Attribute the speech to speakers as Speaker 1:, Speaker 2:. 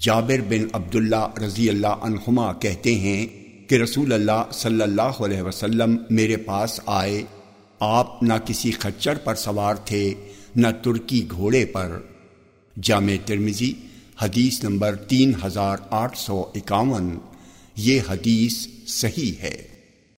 Speaker 1: جابر بن عبداللہ رضی اللہ عنہما کہتے ہیں کہ رسول اللہ صلی اللہ علیہ وسلم میرے پاس آئے۔ آپ نہ کسی خچر پر سوار تھے، نہ ترکی گھوڑے پر۔ جامع ترمزی حدیث نمبر تین ہزار آٹھ سو اکاون۔ یہ حدیث صحیح ہے۔